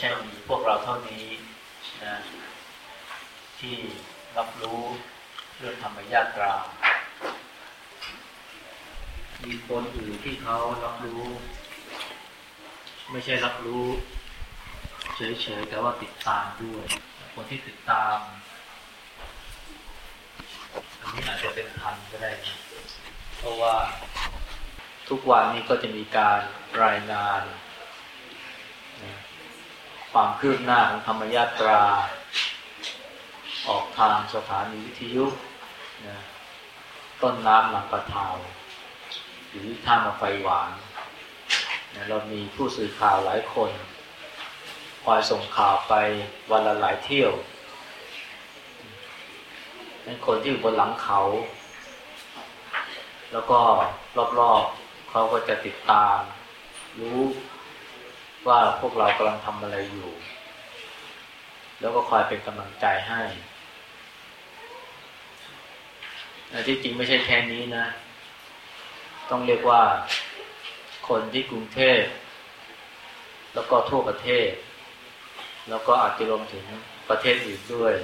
ใช่มีพวกเราเท่านี้นะที่รับรู้เรื่องธรรมญาตรา มีคนอื่นที่เขารับรู้ ไม่ใช่รับรู้เฉยๆแต่ว่าติดตามด้วย คนที่ติดตามอันนี้อาจจะเป็นพันก็ได้ เพราะว่าทุกวันนี้ก็จะมีการรายงาน ความคืบหน้าของธรรมยาตรา ออกทางสถานีวิทยุนะต้นน้ำหลังประทาวหรือท่ามาไฟหวานนะเรามีผู้สื่อข่าวหลายคนคอยส่งข่าวไปวันละหลายเที่ยวเป็นคนที่อยู่บนหลังเขา แล้วก็รอบๆเขาก็จะติดตาม รู้ ว่าพวกเรากำลังทำอะไรอยู่ แล้วก็คอยเป็นกำลังใจให้ที่จริงไม่ใช่แค่นี้นะ ต้องเรียกว่าคนที่กรุงเทพ แล้วก็ทั่วประเทศ แล้วก็อาจจะรวมถึงประเทศอื่นด้วย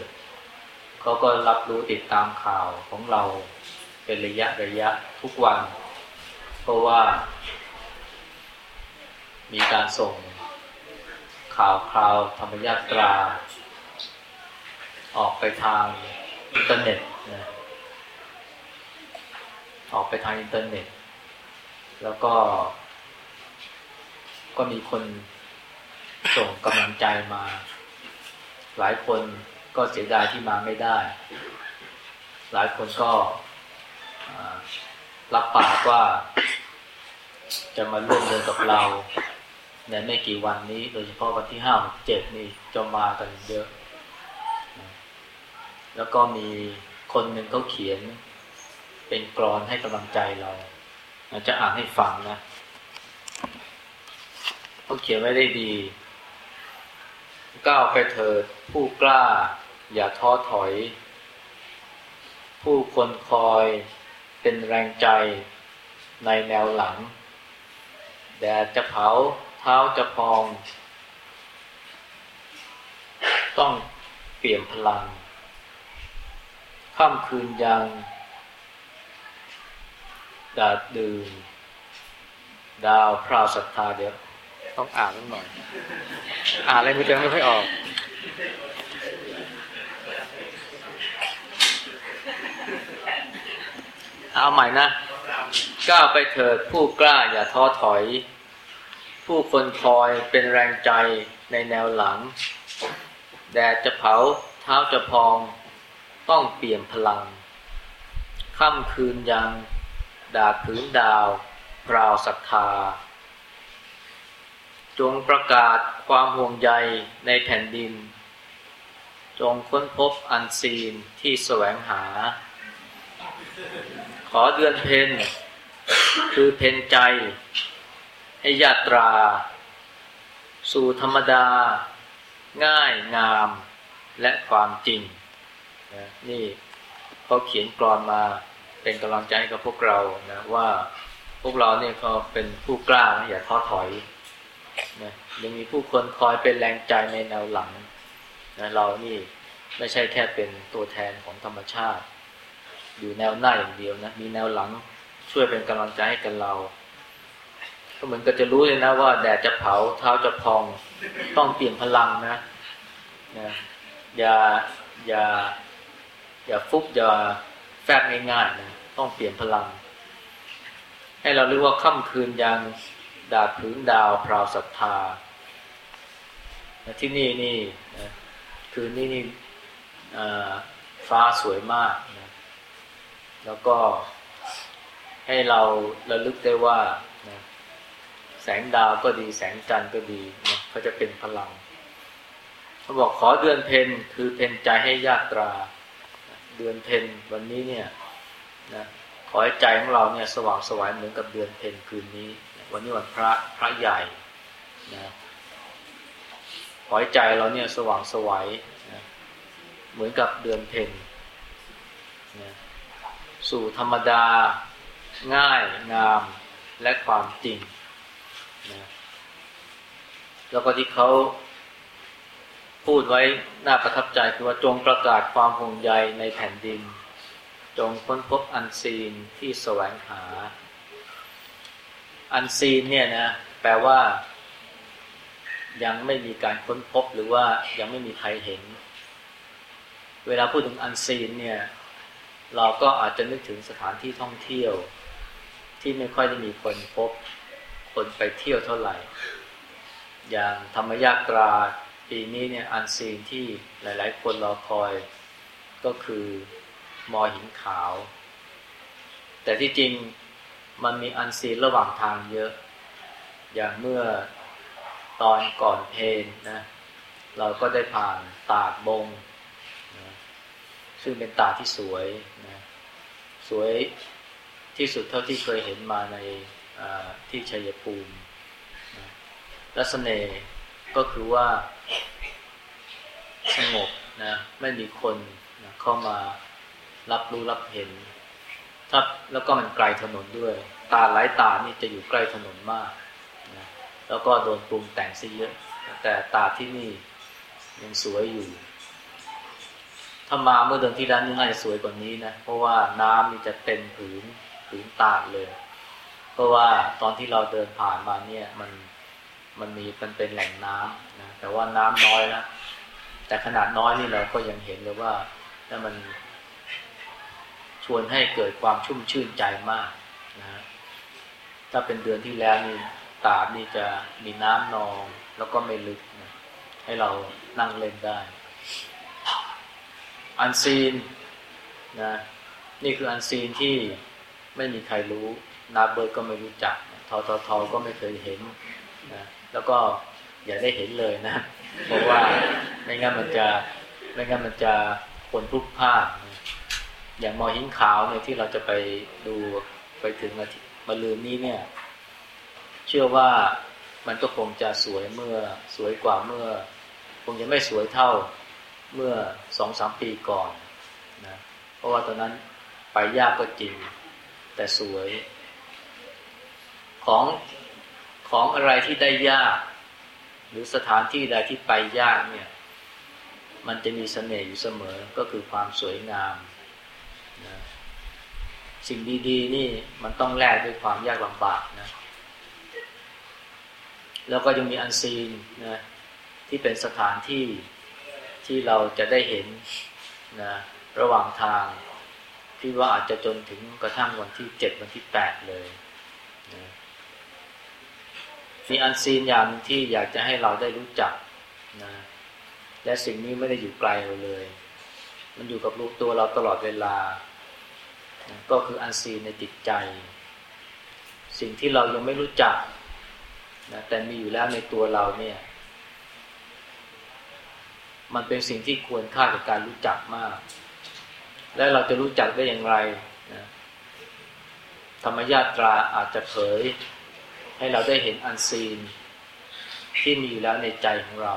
เขาก็รับรู้ติดตามข่าวของเราเป็นระยะระยะทุกวัน เพราะว่ามีการส่ง ข่าวคราวธรรมยาตรา ออกไปทางอินเทอร์เน็ตนะออกไปทางอินเทอร์เน็ต แล้วก็ ก็มีคนส่งกำลังใจมา หลายคนก็เสียดายที่มาไม่ได้ หลายคนก็รับปากว่า จะมาร่วมเดินกับเรา ในไม่กี่วันนี้ โดยเฉพาะวันที่ห้าเจ็ดนี่จะมากันเยอะ แล้วก็มีคนหนึ่งเขาเขียน เป็นกรอนให้กำลังใจเราจะอ่านให้ฟังนะเขาเขียนไว้ได้ดี ก้าวไปเถิดผู้กล้า อย่าท้อถอย ผู้คนคอยเป็นแรงใจในแนวหลังแดดจะเผา เท้าจะพอง ต้องเปลี่ยนพลังค่ำคืนยังดาดดื่มดาวพราวศรัทธาเดี๋ยวต้องอ่านนิดหน่อย อ่านอะไรไม่เจอไม่ค่อยออกเอาใหม่นะก้าวไปเถิดผู้กล้าอย่าท้อถอย ผู้คนคอยเป็นแรงใจในแนวหลัง แดดจะเผาเท้าจะพอง ต้องเปลี่ยนพลัง ค่ำคืนยังดาผืนดาวราวศรัทธา จงประกาศความห่วงใยในแผ่นดิน จงค้นพบอันซีนที่แสวงหา ขอเดือนเพนคือเพนใจ ให้ยาตรา สู่ธรรมดา ง่ายงามและความจริงนะนี่เขาเขียนกรอนมาเป็นกำลังใจกับพวกเรานะว่าพวกเราเนี่ยเขาเป็นผู้กล้านะอย่าท้อถอยนะยังมีผู้คนคอยเป็นแรงใจในแนวหลังนะเรานี่ไม่ใช่แค่เป็นตัวแทนของธรรมชาติ อยู่แนวหน้าอย่างเดียวนะมีแนวหลังช่วยเป็นกำลังใจให้กันเรา ก็เหมือนก็จะรู้เลยนะว่าแดดจะเผาเท้าจะพองต้องเปลี่ยนพลังนะนะอย่าอย่าอย่าฟุบอย่าแฟบง่ายๆนะต้องเปลี่ยนพลัง ให้เรารู้ว่าค่ำคืนยังดาดพื้นดาวพราวศรัทธาที่นี่นี่นะคืนนี้นี่ฟ้าสวยมากนะแล้วก็ให้เราระลึกได้ว่า แสงดาวก็ดีแสงจันทร์ก็ดีนะเขาจะเป็นพลังเขาบอกขอเดือนเพนคือเพนใจให้ญาตรา เดือนเพนวันนี้เนี่ยนะขอให้ใจของเราเนี่ยสว่างสวายเหมือนกับเดือนเพนคืนนี้ วันนี้วันพระพระใหญ่นะขอให้ใจเราเนี่ยสว่างสวายนะเหมือนกับเดือนเพนนะสู่ธรรมดาง่ายงามและความจริง นะแล้วก็ที่เขาพูดไว้น่าประทับใจคือว่าจงประกาศความห่วงใยในแผ่นดิน จงค้นพบอันซีนที่แสวงหา อันซีนเนี่ยนะแปลว่า ยังไม่มีการค้นพบหรือว่ายังไม่มีใครเห็น เวลาพูดถึงอันซีนเนี่ย เราก็อาจจะนึกถึงสถานที่ท่องเที่ยว ที่ไม่ค่อยได้มีคนพบ คนไปเที่ยวเท่าไหร่ อย่างธรรมยาตราปีนี้เนี่ยอันซีนที่หลาย ๆ คนรอคอยก็คือมอหินขาว แต่ที่จริงมันมีอันซีนระหว่างทางเยอะ อย่างเมื่อตอนก่อนเพนนะเราก็ได้ผ่านตาดบงนะซึ่งเป็นตาที่สวยนะสวยที่สุดเท่าที่เคยเห็นมาใน ที่ชัยภูมิและเสน่ห์ก็คือว่าสงบนะไม่มีคนนะเข้ามารับรู้รับเห็นถ้าแล้วก็มันไกลถนนด้วย ตาหลายตานี่จะอยู่ใกล้ถนนมากนะแล้วก็โดนปรุงแต่งซะเยอะ แต่ตาที่นี่ยังสวยอยู่ ถ้ามาเมื่อเดือนที่แล้วนี่น่าจะสวยกว่านี้นะ เพราะว่าน้ำนี่จะเต็มผืนผืนตาเลย เพราะว่าตอนที่เราเดินผ่านมาเนี่ยมันมันมีมันเป็นแหล่งน้ำนะแต่ว่าน้ำน้อยนะแต่ขนาดน้อยนี่เราก็ยังเห็นเลยว่าถ้ามันชวนให้เกิดความชุ่มชื่นใจมากนะถ้าเป็นเดือนที่แล้วนี่ตาดนี่จะมีน้ำนอง แล้วก็ไม่ลึกนะให้เรานั่งเล่นได้ อันซีนนะนี่คืออันซีนที่ไม่มีใครรู้ นาเบิร์ดก็ไม่รู้จักทอทอทอก็ไม่เคยเห็นนะแล้วก็อย่าได้เห็นเลยนะเพราะว่าไม่งั้นมันจะไม่งั้นมันจะคนพลุกพลาดอย่างมอหินขาวเนี่ยที่เราจะไปดูไปถึงมาลืนนี้เนี่ย เชื่อว่ามันก็คงจะสวยเมื่อสวยกว่าเมื่อ คงจะไม่สวยเท่าเมื่อสองสามปีก่อนนะเพราะว่าตอนนั้นไปยากก็จริง แต่สวย ของของอะไรที่ได้ยาก หรือสถานที่ใดที่ไปยากเนี่ย มันจะมีเสน่ห์อยู่เสมอก็คือความสวยงามนะสิ่งดีๆนี่มันต้องแลกด้วยความยากลำบากนะ แล้วก็ยังมีอันซีนนะที่เป็นสถานที่ที่เราจะได้เห็นนะระหว่างทางที่ว่าอาจจะจนถึงกระทั่งวันที่เจ็ดวันที่แปดเลย มีอันซีนอย่างที่อยากจะให้เราได้รู้จักนะและสิ่งนี้ไม่ได้อยู่ไกลเราเลย มันอยู่กับลูกตัวเราตลอดเวลา ก็คืออันซีนในจิตใจ สิ่งที่เรายังไม่รู้จักนะแต่มีอยู่แล้วในตัวเราเนี่ย มันเป็นสิ่งที่ควรค่ากับการรู้จักมาก และเราจะรู้จักได้อย่างไรนะธรรมญาตราอาจจะเผย ให้เราได้เห็นอันซีน ที่มีอยู่แล้วในใจของเรา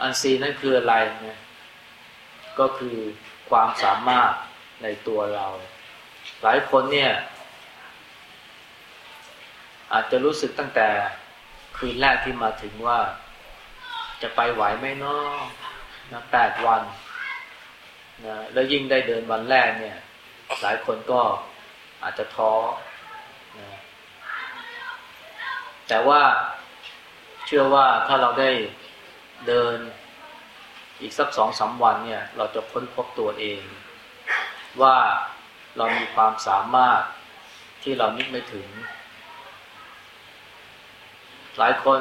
อันซีนนั่นคืออะไรนะก็คือความสามารถในตัวเรา หลายคนเนี่ย อาจจะรู้สึกตั้งแต่คืนแรกที่มาถึงว่า จะไปไหวไหมเนาะนะแปดวันนะแล้วยิ่งได้เดินวันแรกเนี่ย หลายคนก็ อาจจะท้อนะแต่ว่าเชื่อว่าถ้าเราได้เดินอีกสักสองสาวันเนี่ย เราจะค้นพบตัวเอง ว่าเรามีความสามารถที่เรานึกไม่ถึง หลายคน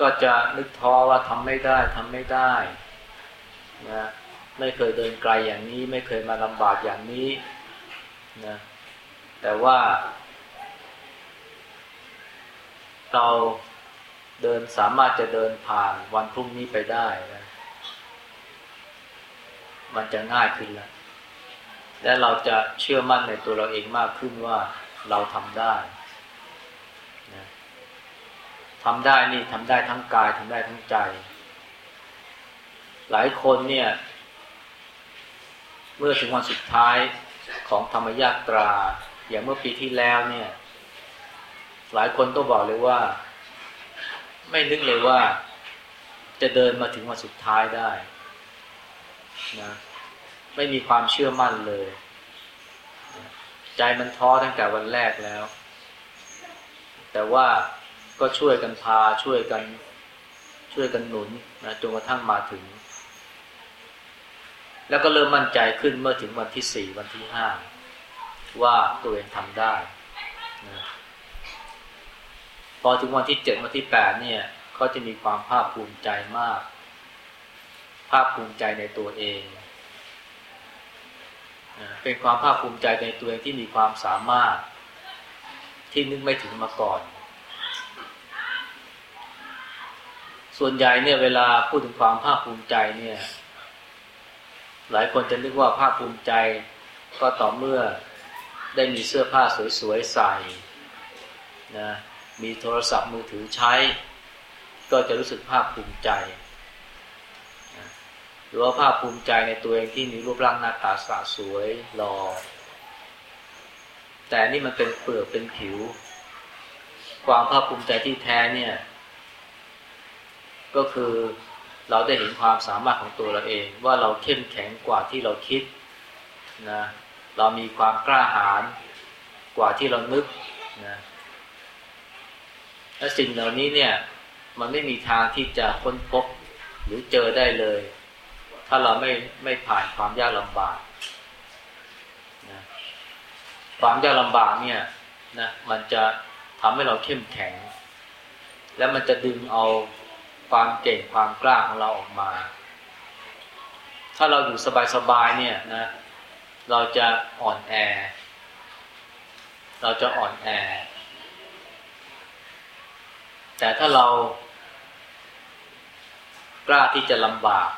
ก็จะนึกท้อว่าทำไม่ได้ทำไม่ได้นะไม่เคยเดินไกลอย่างนี้ ไม่เคยมาลำบากอย่างนี้ นะแต่ว่า เราเดินสามารถจะเดินผ่านวันพรุ่งนี้ไปได้นะมันจะง่ายขึ้นแล้ว และเราจะเชื่อมั่นในตัวเราเองมากขึ้นว่าเราทำได้นะทำได้นี่ทำได้ทั้งกายทำได้ทั้งใจ หลายคนเนี่ย เมื่อถึงวันสุดท้าย ของธรรมยาตรา อย่างเมื่อปีที่แล้วเนี่ย หลายคนก็บอกเลยว่า ไม่นึกเลยว่า จะเดินมาถึงวันสุดท้ายได้นะไม่มีความเชื่อมั่นเลย ใจมันท้อตั้งแต่วันแรกแล้ว แต่ว่าก็ช่วยกันพาช่วยกัน ช่วยกันหนุนนะจนกระทั่งมาถึง แล้วก็เริ่มมั่นใจขึ้นเมื่อถึงวันที่สี่วันที่ห้าว่าตัวเองทำได้นะพอถึงวันที่เจ็ดวันที่แปดเนี่ยเขาจะมีความภาคภูมิใจมาก ภาคภูมิใจในตัวเองเป็นความภาคภูมิใจในตัวเองที่มีความสามารถ ที่นึกไม่ถึงมาก่อน ส่วนใหญ่เนี่ยเวลาพูดถึงความภาคภูมิใจเนี่ย หลายคนจะนึกว่าภาคภูมิใจก็ต่อเมื่อได้มีเสื้อผ้าสวยๆใส่นะมีโทรศัพท์มือถือใช้ ก็จะรู้สึกภาคภูมิใจหรือว่าภาคภูมิใจในตัวเองที่มีรูปร่างหน้าตาสะสวยหล่อแต่นี่มันเป็นเปลือกเป็นผิว ความภาคภูมิใจที่แท้เนี่ย ก็คือ เราได้เห็นความสามารถของตัวเราเอง ว่าเราเข้มแข็งกว่าที่เราคิดนะเรามีความกล้าหาญกว่าที่เรานึกนะและสิ่งเหล่านี้เนี่ยมันไม่มีทางที่จะค้นพบหรือเจอได้เลย ถ้าเราไม่ไม่ผ่านความยากลำบากนะความยากลำบากเนี่ยนะมันจะทำให้เราเข้มแข็ง และมันจะดึงเอา ความเก่งความกล้าของเราออกมา ถ้าเราอยู่สบายๆเนี่ยนะเราจะอ่อนแอ เราจะอ่อนแอ แต่ถ้าเรากล้าที่จะลำบาก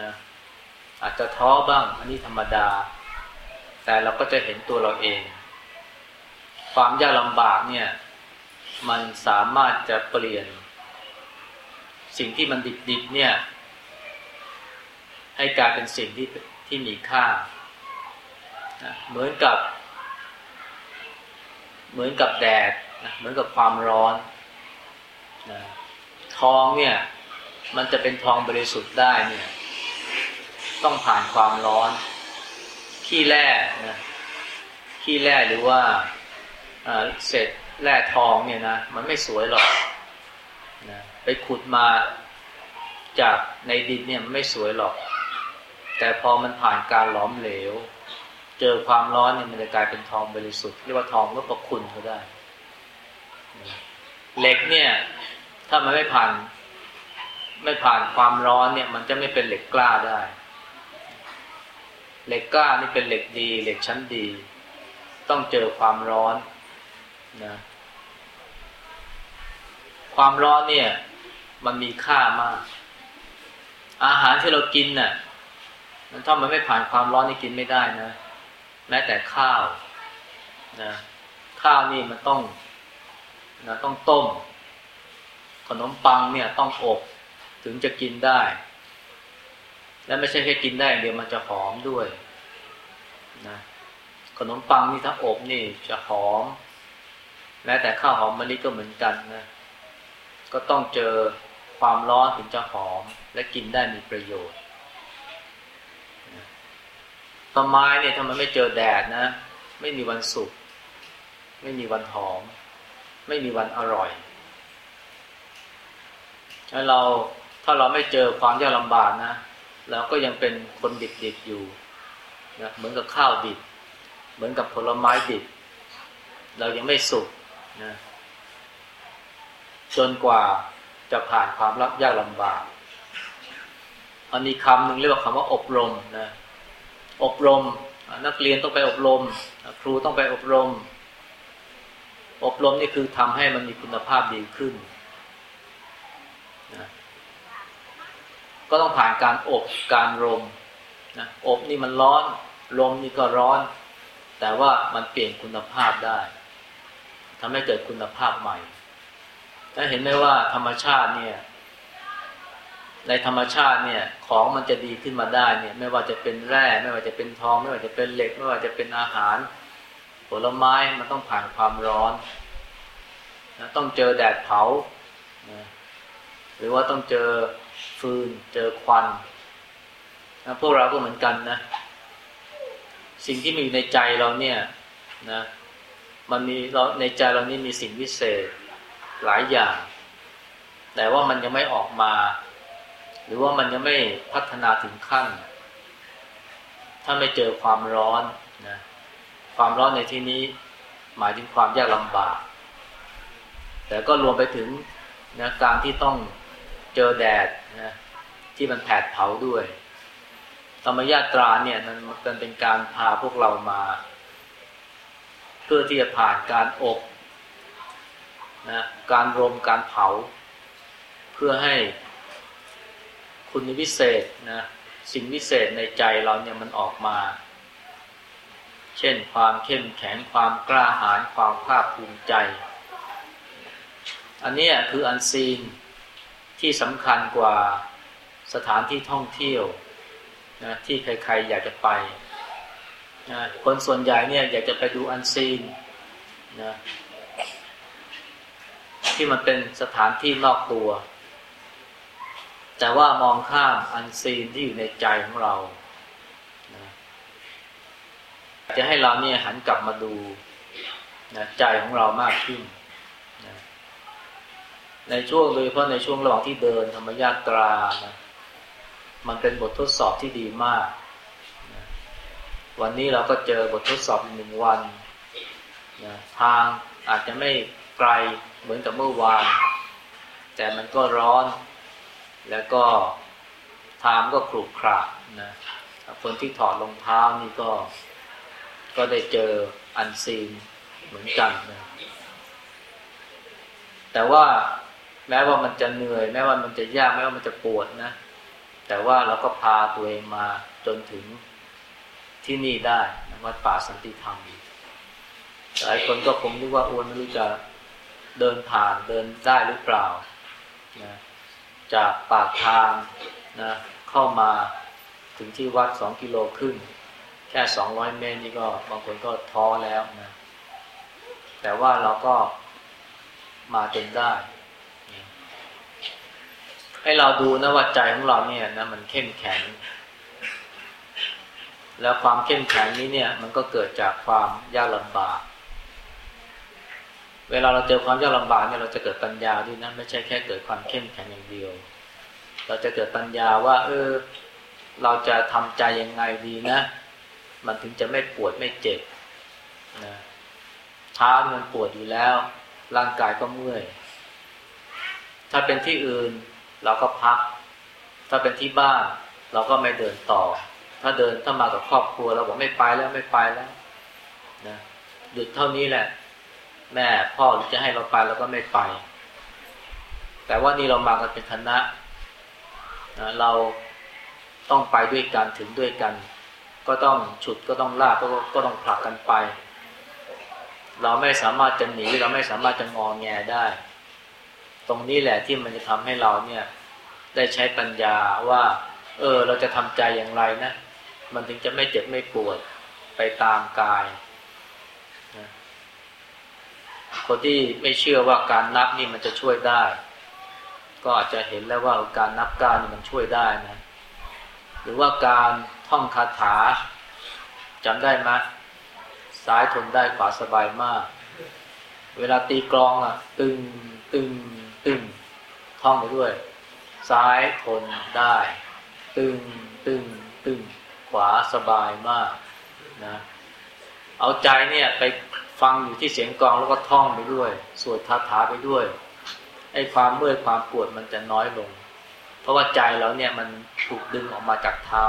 นะอาจจะท้อบ้าง อันนี้ธรรมดา แต่เราก็จะเห็นตัวเราเอง ความยากลำบากเนี่ย มันสามารถจะเปลี่ยน สิ่งที่มันดิบๆเนี่ย ให้กลายเป็นสิ่งที่ที่มีค่า เหมือนกับ เหมือนกับแดดนะเหมือนกับความร้อนนะทองเนี่ย มันจะเป็นทองบริสุทธิ์ได้เนี่ย ต้องผ่านความร้อน ขี้แร่นะขี้แร่หรือว่าเศษแร่ทองเนี่ยนะ มันไม่สวยหรอก ไปขุดมาจากในดินเนี่ยมันไม่สวยหรอก แต่พอมันผ่านการหลอมเหลว เจอความร้อนเนี่ยมันจะกลายเป็นทองบริสุทธิ์เรียกว่าทองก็ประคุณเขาได้เหล็กเนี่ย ถ้ามันไม่ผ่าน ไม่ผ่านความร้อนเนี่ย มันจะไม่เป็นเหล็กกล้าได้ เหล็กกล้านี่เป็นเหล็กดี เหล็กชั้นดี ต้องเจอความร้อนนะความร้อนเนี่ย มันมีค่ามาก อาหารที่เรากินน่ะถ้ามันไม่ผ่านความร้อนนี่กินไม่ได้นะ แม้แต่ข้าวนะข้าวนี่มันต้องนะต้องต้ม ขนมปังเนี่ยต้องอบถึงจะกินได้ และไม่ใช่แค่กินได้เดียวมันจะหอมด้วยนะขนมปังนี่ถ้าอบนี่จะหอม แม้แต่ข้าวหอมมะลิก็เหมือนกันนะ ก็ต้องเจอ ความร้อนถึงจะหอมและกินได้มีประโยชน์ต้นไม้เนี่ยถ้ามันไม่เจอแดดนะ ไม่มีวันสุกไม่มีวันหอม ไม่มีวันอร่อยถ้าเราถ้าเราไม่เจอความยากลำบากนะเราก็ยังเป็นคนดิบๆอยู่นะเหมือนกับข้าวดิบ เหมือนกับผลไม้ดิบ เรายังไม่สุกนะจนกว่า จะผ่านความรับยากลำบากอันนี้คำหนึ่งเรียกว่าคำว่าอบรมนะอบรม นักเรียนต้องไปอบรม ครูต้องไปอบรม อบรมนี่คือทำให้มันมีคุณภาพดีขึ้นนะก็ต้องผ่านการอบการรมนะอบนี่มันร้อนลมนี่ก็ร้อน แต่ว่ามันเปลี่ยนคุณภาพได้ทำให้เกิดคุณภาพใหม่ ถ้าเห็นไหมว่าธรรมชาติเนี่ย ในธรรมชาติเนี่ย ของมันจะดีขึ้นมาได้เนี่ย ไม่ว่าจะเป็นแร่ ไม่ว่าจะเป็นทอง ไม่ว่าจะเป็นเหล็ก ไม่ว่าจะเป็นอาหาร ผลไม้มันต้องผ่านความร้อนนะต้องเจอแดดเผานะหรือว่าต้องเจอฟืน เจอควันนะพวกเราก็เหมือนกันนะ สิ่งที่มีในใจเราเนี่ยนะ มันมีเราในใจเรานี่มีสิ่งวิเศษ หลายอย่าง แต่ว่ามันยังไม่ออกมา หรือว่ามันยังไม่พัฒนาถึงขั้น ถ้าไม่เจอความร้อนนะความร้อนในที่นี้หมายถึงความยากลำบาก แต่ก็รวมไปถึงนะการที่ต้องเจอแดดนะที่มันแผดเผาด้วยธรรมญาตราเนี่ยมันเป็นการพาพวกเรามา เพื่อที่จะผ่านการอบ นะการรมการเผา เพื่อให้คุณวิเศษนะสิ่งวิเศษในใจเราเนี่ยมันออกมา เช่นความเข้มแข็งความกล้าหาญความภาคภูมิใจ อันนี้คืออันซีนที่สำคัญกว่าสถานที่ท่องเที่ยวนะที่ใครๆอยากจะไปนะคนส่วนใหญ่เนี่ยอยากจะไปดูอันซีนนะ ที่มันเป็นสถานที่นอกตัว แต่ว่ามองข้ามอันซีนที่อยู่ในใจของเรานะจะให้เราเนี่ยหันกลับมาดูนะใจของเรามากขึ้นนะในช่วงโดยเฉพาะในช่วงระหว่างที่เดินธรรมยาตรานะมันเป็นบททดสอบที่ดีมากนะวันนี้เราก็เจอบททดสอบหนึ่งวันนะทางอาจจะไม่ไกล เหมือนกับเมื่อวาน แต่มันก็ร้อน แล้วก็ทางก็ขรุขระนะคนที่ถอดรองเท้านี่ก็ ก็ได้เจออันซีนเหมือนกันนะแต่ว่าแม้ว่ามันจะเหนื่อย แม้ว่ามันจะยากแม้ว่ามันจะปวดนะ แต่ว่าเราก็พาตัวเองมาจนถึงที่นี่ได้วัดป่าสันติธรรมหลายคนก็คงนึกว่าอ้วนไม่รู้จะ เดินผ่านเดินได้หรือเปล่านะจากปากทางนะเข้ามาถึงที่วัดสองกิโลครึ่งแค่สองร้อยเมตรนี่ก็บางคนก็ท้อแล้วนะแต่ว่าเราก็มาจนได้ให้เราดูนะว่าใจของเราเนี่ยนะมันเข้มแข็ง แล้วความเข้มแข็งนี้เนี่ย มันก็เกิดจากความยากลำบาก เวลาเราเจอความยากลำบากเนี่ยเราจะเกิดปัญญาด้วยนะไม่ใช่แค่เกิดความเข้มแข็งอย่างเดียว เราจะเกิดปัญญาว่า เออ เราจะทำใจยังไงดีนะ มันถึงจะไม่ปวดไม่เจ็บนะเท้ามันปวดอยู่แล้ว ร่างกายก็เมื่อย ถ้าเป็นที่อื่นเราก็พัก ถ้าเป็นที่บ้าน เราก็ไม่เดินต่อ ถ้าเดินถ้ามากับครอบครัว เราบอกไม่ไปแล้วไม่ไปแล้วนะหยุดเท่านี้แหละ แม่พ่อจะให้เราไปเราก็ไม่ไป แต่ว่านี่เรามากันเป็นคณะนะเราต้องไปด้วยกันถึงด้วยกัน ก็ต้องฉุดก็ต้องลากก็ก็ต้องผลักกันไป เราไม่สามารถจะหนีเราไม่สามารถจะงอแงได้ ตรงนี้แหละที่มันจะทำให้เราเนี่ยได้ใช้ปัญญาว่า เออ เราจะทำใจอย่างไรนะ มันถึงจะไม่เจ็บไม่ปวดไปตามกาย คนที่ไม่เชื่อว่าการนับนี่มันจะช่วยได้ ก็อาจจะเห็นแล้วว่าการนับการนี่มันช่วยได้นะหรือว่าการท่องคาถาจำได้ไหมซ้ายทนได้ขวาสบายมาก เวลาตีกลองอะ ตึงตึงตึงท่องไปด้วย ซ้ายทนได้ ตึงตึงตึงขวาสบายมากนะเอาใจเนี่ยไป ฟังอยู่ที่เสียงกลองแล้วก็ท่องไปด้วย สวดคาถาไปด้วยไอ้ความเมื่อยความปวดมันจะน้อยลง เพราะว่าใจเราเนี่ยมันถูกดึงออกมาจากเท้า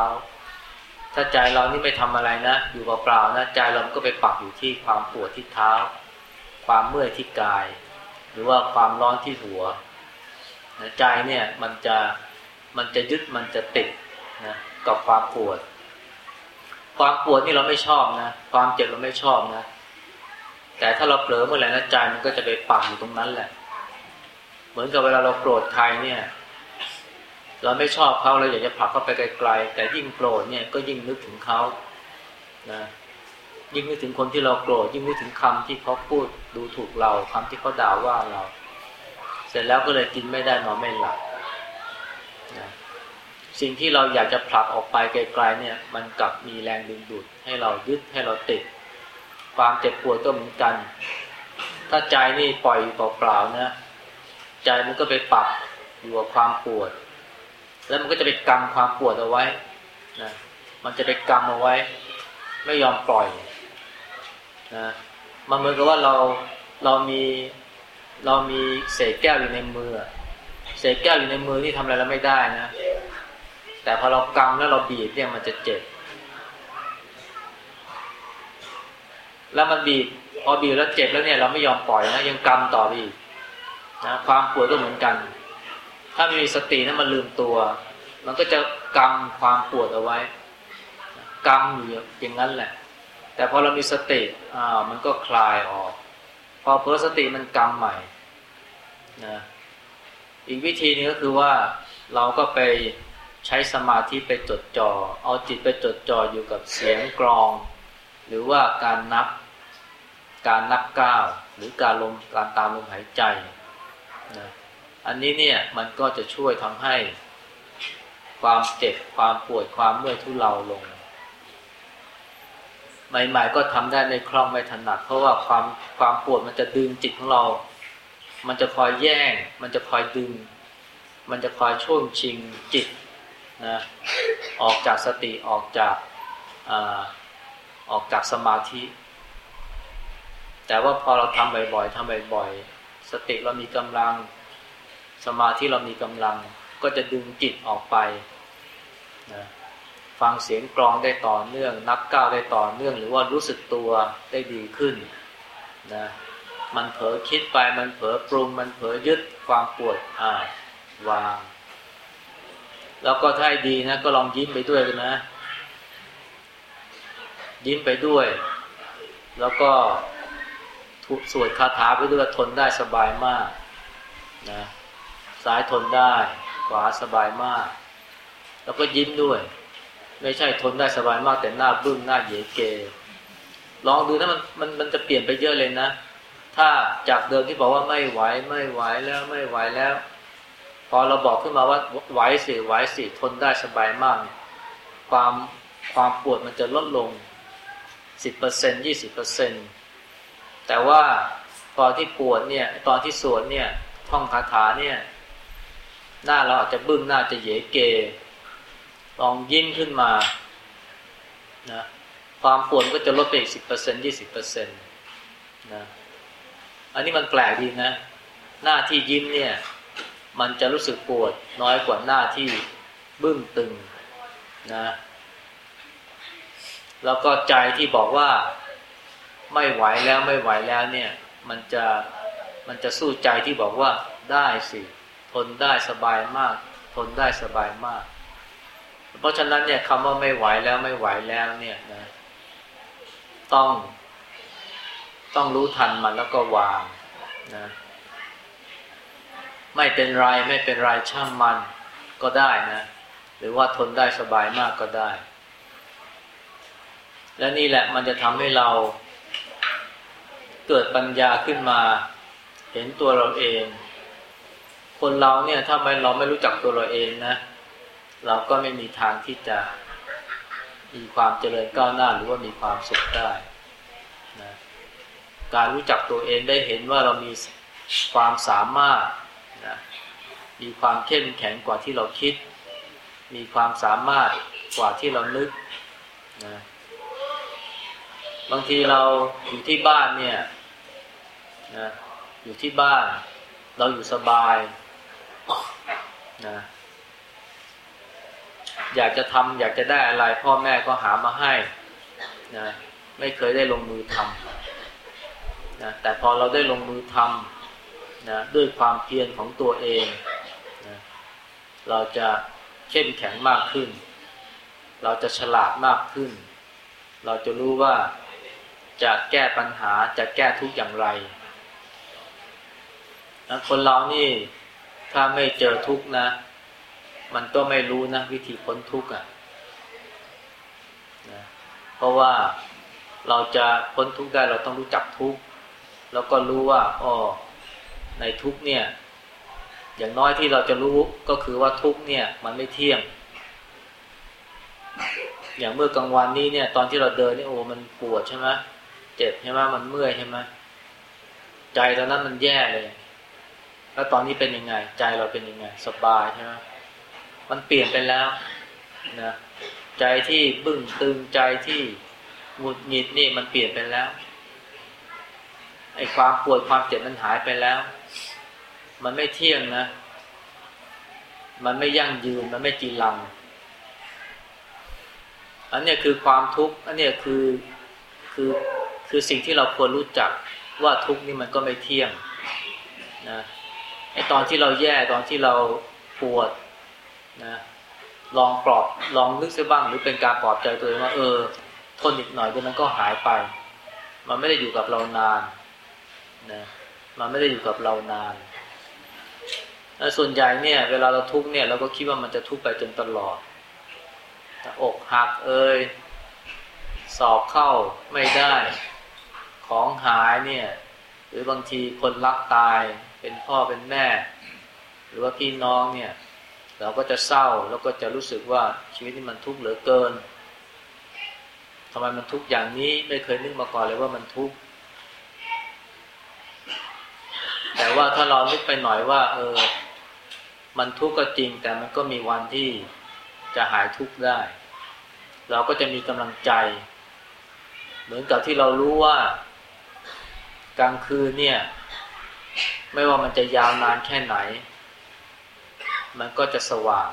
ถ้าใจเรานี่ไม่ทำอะไรนะ อยู่เปล่าๆนะใจเราก็ไปปักอยู่ที่ความปวดที่เท้า ความเมื่อยที่กาย หรือว่าความร้อนที่หัวใจเนี่ยมันจะมันจะยึดมันจะติดนะกับความปวด ความปวดนี่เราไม่ชอบนะ ความเจ็บเราไม่ชอบนะ แต่ถ้าเราเผลอเมื่อไหร่นะใจมันก็จะไปปักอยู่ตรงนั้นแหละ เหมือนกับเวลาเราโกรธใครเนี่ย เราไม่ชอบเขาเราอยากจะผลักเขาไปไกลๆแต่ยิ่งโกรธเนี่ยก็ยิ่งนึกถึงเขานะยิ่งนึกถึงคนที่เราโกรธยิ่งนึกถึงคำที่เขาพูดดูถูกเราคำที่เขาด่าว่าเรา เสร็จแล้วก็เลยกินไม่ได้นอนไม่หลับสิ่งที่เราอยากจะผลักออกไปไกลๆเนี่ย มันกลับมีแรงดึงดูดให้เรายึดให้เราติด ความเจ็บปวดก็เหมือนกัน ถ้าใจนี่ปล่อยเปล่าๆนะ ใจมันก็ไปปักอยู่กับความปวด แล้วมันก็จะไปกำความปวดเอาไว้นะมันจะไปกำเอาไว้ ไม่ยอมปล่อยนะมันเหมือนกับว่าเราเรามีเรามีเศษแก้วอยู่ในมือ เศษแก้วอยู่ในมือที่ทำอะไรเราไม่ได้นะ แต่พอเรากำแล้วเราบีบเนี่ยมันจะเจ็บ แล้วมันบีบพอบีบแล้วเจ็บแล้วเนี่ยเราไม่ยอมปล่อยนะยังกำต่อไปอีกนะความปวดก็เหมือนกัน ถ้าไม่มีสตินะมันลืมตัว มันก็จะกำความปวดเอาไว้กำอยู่อย่างนั้นแหละ แต่พอเรามีสติอ่ามันก็คลายออก พอเพอสติมันกำใหม่นะอีกวิธีนึงก็คือว่าเราก็ไปใช้สมาธิไปจดจอ่อเอาจิตไปจดจ่ออยู่กับเสียงกรอง หรือว่าการนับ การนับก้าวหรือการลมการตามลมหายใจนะอันนี้เนี่ยมันก็จะช่วยทำให้ ความเจ็บความปวดความเมื่อยทุเลาลง ใหม่ๆก็ทำได้ในคล่องไม่ถนัด เพราะว่าความความปวดมันจะดึงจิตของเรา มันจะคอยแย่ง มันจะคอยดึง มันจะคอยช่วงชิงจิตนะออกจากสติออกจากอออกจากสมาธิ แต่ว่าพอเราทำบ่อยๆทำบ่อยๆ สติเรามีกำลัง สมาธิเรามีกำลัง ก็จะดึงจิตออกไปนะฟังเสียงกรองได้ต่อเนื่อง นับก้าวได้ต่อเนื่อง หรือว่ารู้สึกตัวได้ดีขึ้นนะมันเผลอคิดไปมันเผลอปรุง มันเผลอยึดความปวดอ่าวาง แล้วก็ถ้าดีนะก็ลองยิ้มไปด้วยนะ ยิ้มไปด้วย แล้วก็ สวดคาถาไปด้วยทนได้สบายมากนะซ้ายทนได้ ขวาสบายมาก แล้วก็ยิ้มด้วย ไม่ใช่ทนได้สบายมากแต่หน้าบึ้งหน้าเยเก ลองดูนะมันมันมันจะเปลี่ยนไปเยอะเลยนะ ถ้าจากเดิมที่บอกว่าไม่ไหวไม่ไหวแล้วไม่ไหวแล้ว พอเราบอกขึ้นมาว่าไหวสิไหวสิทนได้สบายมาก ความความปวดมันจะลดลงสิบเปอร์เซ็นยี่สิบเปอร์เซ็น แต่ว่าตอนที่ปวดเนี่ยตอนที่สวดเนี่ยท่องคาถาเนี่ย หน้าเราอาจจะบึ้งหน้าจะเยเก ลองยิ้มขึ้นมานะความปวดก็จะลดไปอีกสิบเปอร์เซ็นยี่สิบเปอร์เซ็นต์นะอันนี้มันแปลกดีนะ หน้าที่ยิ้มเนี่ย มันจะรู้สึกปวดน้อยกว่าหน้าที่บึ้งตึงนะ แล้วก็ใจที่บอกว่า ไม่ไหวแล้วไม่ไหวแล้วเนี่ย มันจะมันจะสู้ใจที่บอกว่าได้สิทนได้สบายมาก ทนได้สบายมาก เพราะฉะนั้นเนี่ยคำว่าไม่ไหวแล้วไม่ไหวแล้วเนี่ยนะต้อง ต้องรู้ทันมันแล้วก็วางนะไม่เป็นไรไม่เป็นไรช่างมันก็ได้นะ หรือว่าทนได้สบายมากก็ได้ และนี่แหละมันจะทำให้เรา เกิดปัญญาขึ้นมา เห็นตัวเราเอง คนเราเนี่ยถ้าไม่เราไม่รู้จักตัวเราเองนะ เราก็ไม่มีทางที่จะมีความเจริญก้าวหน้าหรือว่ามีความสุขได้นะการรู้จักตัวเองได้เห็นว่าเรามีความสามารถนะมีความเข้มแข็งกว่าที่เราคิด มีความสามารถกว่าที่เรานึกนะ บางทีเราอยู่ที่บ้านเนี่ยนะอยู่ที่บ้าน เราอยู่สบายนะอยากจะทำอยากจะได้อะไร พ่อแม่ก็หามาให้นะไม่เคยได้ลงมือทำนะแต่พอเราได้ลงมือทำนะด้วยความเพียรของตัวเองนะเราจะเข้มแข็งมากขึ้น เราจะฉลาดมากขึ้น เราจะรู้ว่า จะแก้ปัญหาจะแก้ทุกอย่างไรนะคนเรานี่ถ้าไม่เจอทุกนะ มันก็ไม่รู้นะวิธีพ้นทุกข์อะนะเพราะว่าเราจะพ้นทุกข์ได้เราต้องรู้จักทุกข์แล้วก็รู้ว่าอ๋อในทุกเนี่ย อย่างน้อยที่เราจะรู้ก็คือว่าทุกเนี่ย มันไม่เที่ยงอย่างเมื่อกลางวันนี้เนี่ย ตอนที่เราเดินนี่โอ้มันปวดใช่ไหม เจ็บใช่ไหมมันเมื่อยใช่ไหมใจตอนนั้นมันแย่เลย แล้วตอนนี้เป็นยังไง ใจเราเป็นยังไง สบายใช่ไหมมันเปลี่ยนไปแล้วนะใจที่บึ้งตึงใจที่หงุดหงิดนี่มันเปลี่ยนไปแล้วไอ้ความปวดความเจ็บมันหายไปแล้ว มันไม่เที่ยงนะ มันไม่ยั่งยืน มันไม่จีรัง อันนี้คือความทุกข์ อันนี้คือคือ คือสิ่งที่เราควรรู้จักว่าทุกนี่มันก็ไม่เที่ยงนะไอตอนที่เราแย่ตอนที่เราปวดนะลองปลอบลองนึกซะบ้าง หรือเป็นการปลอบใจตัวเองว่าเออ ทนอีกหน่อยเดี๋ยวมันก็หายไป มันไม่ได้อยู่กับเรานานนะมันไม่ได้อยู่กับเรานานแล้วส่วนใหญ่เนี่ย เวลาเราทุกข์เนี่ยเราก็คิดว่ามันจะทุกข์ไปจนตลอดอกหักเอ้ยสอบเข้าไม่ได้ ของหายเนี่ย หรือบางทีคนรักตายเป็นพ่อเป็นแม่ หรือว่าพี่น้องเนี่ย เราก็จะเศร้าแล้วก็จะรู้สึกว่าชีวิตนี้มันทุกข์เหลือเกินทำไมมันทุกข์อย่างนี้ไม่เคยนึกมาก่อนเลยว่ามันทุกข์แต่ว่าถ้าเรานึกไปหน่อยว่า เออ มันทุกข์ก็จริง แต่มันก็มีวันที่จะหายทุกข์ได้ เราก็จะมีกำลังใจ เหมือนกับที่เรารู้ว่า กลางคืนเนี่ย ไม่ว่ามันจะยาวนานแค่ไหน มันก็จะสว่าง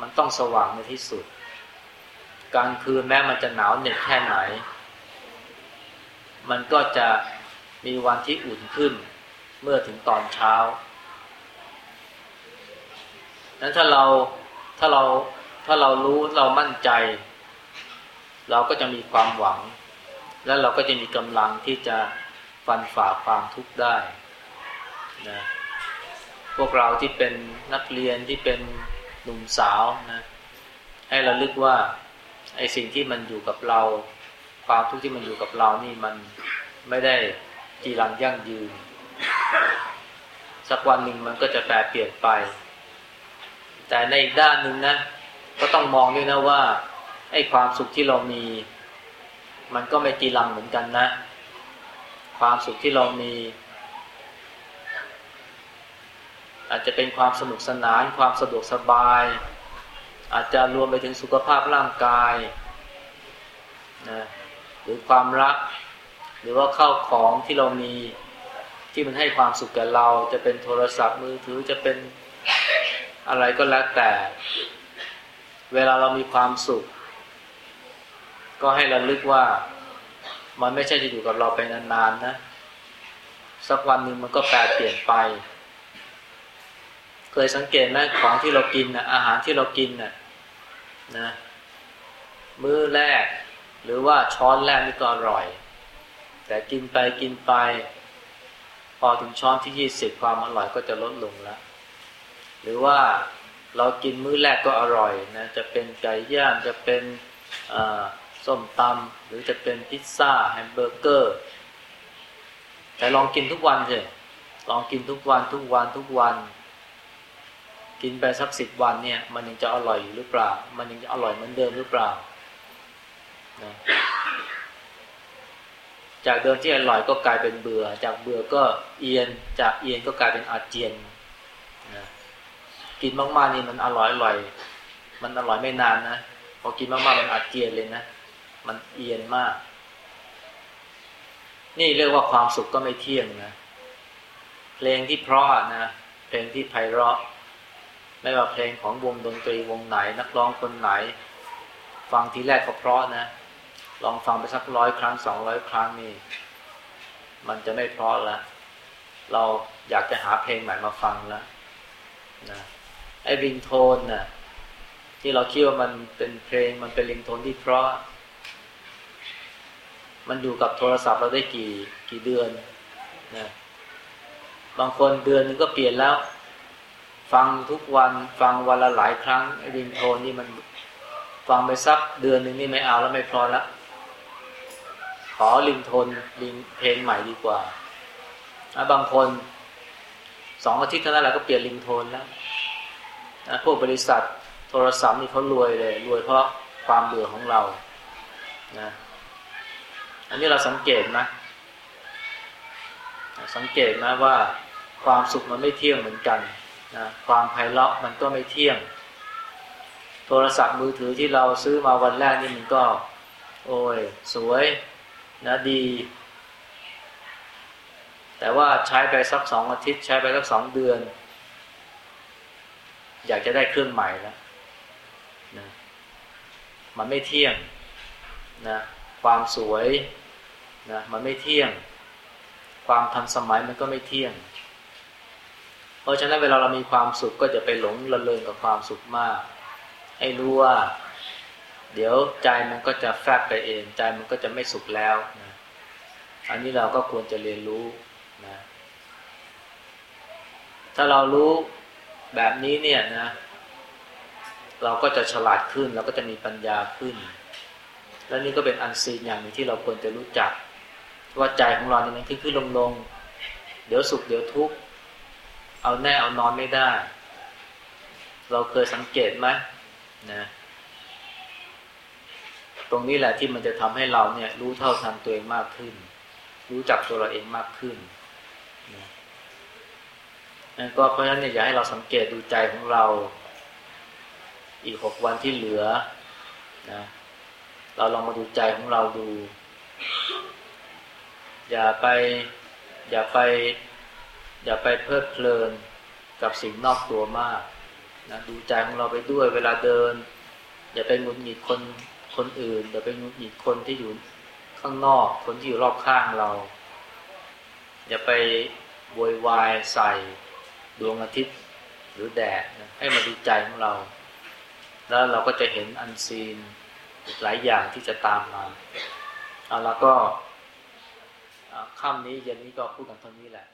มันต้องสว่างในที่สุด กลางคืนแม้มันจะหนาวเหน็ดแค่ไหน มันก็จะมีวันที่อุ่นขึ้น เมื่อถึงตอนเช้านั้นถ้าเราถ้าเราถ้าเรารู้เรามั่นใจ เราก็จะมีความหวัง และเราก็จะมีกำลังที่จะ ฟันฝ่าความทุกข์ได้นะพวกเราที่เป็นนักเรียนที่เป็นหนุ่มสาวนะให้เราลึกว่าไอ้สิ่งที่มันอยู่กับเรา ความทุกข์ที่มันอยู่กับเรานี่มันไม่ได้จีรังยั่งยืน สักวันหนึ่งมันก็จะแปรเปลี่ยนไป แต่ในอีกด้านหนึ่งนะ ก็ต้องมองด้วยนะว่าไอ้ความสุขที่เรามี มันก็ไม่จีรังเหมือนกันนะ ความสุขที่เรามี อาจจะเป็นความสนุกสนาน ความสะดวกสบาย อาจจะรวมไปถึงสุขภาพร่างกายนะหรือความรัก หรือว่าเข้าของที่เรามีที่มันให้ความสุขแก่เรา จะเป็นโทรศัพท์มือถือจะเป็นอะไรก็แล้วแต่ เวลาเรามีความสุข ก็ให้ราลึกว่า มันไม่ใช่จะอยู่กับเราไปนานๆนะ สักวันหนึ่งมันก็แปรเปลี่ยนไป เคยสังเกตไหมของที่เรากินนะอาหารที่เรากินนะนะมื้อแรก หรือว่าช้อนแรกนี่ก็อร่อย แต่กินไปกินไป พอถึงช้อนที่ยี่สิบความอร่อยก็จะลดลงแล้ว หรือว่าเรากินมื้อแรกก็อร่อยนะจะเป็นไก่ย่างจะเป็น ส้มตำหรือจะเป็นพิซซ่าแฮมเบอร์เกอร์ แต่ลองกินทุกวันสิลองกินทุกวันทุกวันทุกวัน กินไปสักสิบวันเนี่ยมันยังจะอร่อยอยู่หรือเปล่า มันยังจะอร่อยเหมือนเดิมหรือเปล่านะจากเดิมที่อร่อยก็กลายเป็นเบื่อ จากเบื่อก็เอียน จากเอียนก็กลายเป็นอาเจียนนะกินมากๆนี่มันอร่อยอร่อย มันอร่อยไม่นานนะพอกินมากๆมันอาเจียนเลยนะ มันเอียนมาก นี่เรียกว่าความสุขก็ไม่เที่ยงนะ เพลงที่เพราะนะ เพลงที่ไพเราะ ไม่ว่าเพลงของวงดนตรีวงไหน นักร้องคนไหน ฟังทีแรกก็เพราะนะ ลองฟังไปสักร้อยครั้งสองร้อยครั้งนี่ มันจะไม่เพราะแล้วเราอยากจะหาเพลงใหม่มาฟังแล้วนะไอ้ริงโทนน่ะที่เราคิดว่ามันเป็นเพลงมันเป็นริงโทนที่เพราะ มันอยู่กับโทรศัพท์เราได้กี่กี่เดือนนะบางคนเดือนนึงก็เปลี่ยนแล้ว ฟังทุกวันฟังวันละหลายครั้งไอ้ริงโทนนี่มันฟังไปสักเดือนหนึ่งนี่ไม่เอาแล้วไม่พอแล้วขอลิงโทนลิงเพลงใหม่ดีกว่าบางคนสองอาทิตย์เท่านั้นแหละก็เปลี่ยนลิงโทนแล้วพวกบริษัทโทรศัพท์นี่เขารวยเลยรวยเพราะความเบื่อของเรานะ อันนี้เราสังเกตไหมสังเกตไหมว่าความสุขมันไม่เที่ยงเหมือนกันนะความไพเราะมันก็ไม่เที่ยง โทรศัพท์มือถือที่เราซื้อมาวันแรกนี่มันก็ โอ้ย สวยนะดี แต่ว่าใช้ไปสักสองอาทิตย์ ใช้ไปสักสองเดือน อยากจะได้เครื่องใหม่แล้วนะมันไม่เที่ยงนะ ความสวยนะมันไม่เที่ยง ความทันสมัยมันก็ไม่เที่ยง เพราะฉะนั้นเวลาเรามีความสุขก็จะไปหลงระเริงกับความสุขมาก ให้รู้ว่า เดี๋ยวใจมันก็จะแฟบไปเอง ใจมันก็จะไม่สุขแล้วนะอันนี้เราก็ควรจะเรียนรู้นะถ้าเรารู้แบบนี้เนี่ยนะ เราก็จะฉลาดขึ้นเราก็จะมีปัญญาขึ้น และนี่ก็เป็นอันซีนอย่างหนึ่งที่เราควรจะรู้จัก ว่าใจของเราเนี่ยมันขึ้นขึ้นลงลงเดี๋ยวสุขเดี๋ยวทุกข์เอาแน่เอานอนไม่ได้ เราเคยสังเกตไหมนะตรงนี้แหละที่มันจะทำให้เราเนี่ย รู้เท่าทันตัวเองมากขึ้น รู้จักตัวเราเองมากขึ้นนะก็เพราะฉะนั้นเนี่ยอยากให้เราสังเกตดูใจของเรา อีกหกวันที่เหลือนะ เราลองมาดูใจของเราดู อย่าไป อย่าไป อย่าไปเพลิดเพลินกับสิ่งนอกตัวมากนะดูใจของเราไปด้วยเวลาเดิน อย่าไปหงุดหงิดคนคนอื่น อย่าไปหงุดหงิดคนที่อยู่ข้างนอกคนที่อยู่รอบข้างเรา อย่าไปโวยวายใส่ดวงอาทิตย์หรือแดดนะให้มาดูใจของเรา แล้วเราก็จะเห็นอันซีน หลายอย่างที่จะตามมาเอาแล้วก็ค่ำนี้เย็นนี้ก็พูดกันเท่านี้แหละ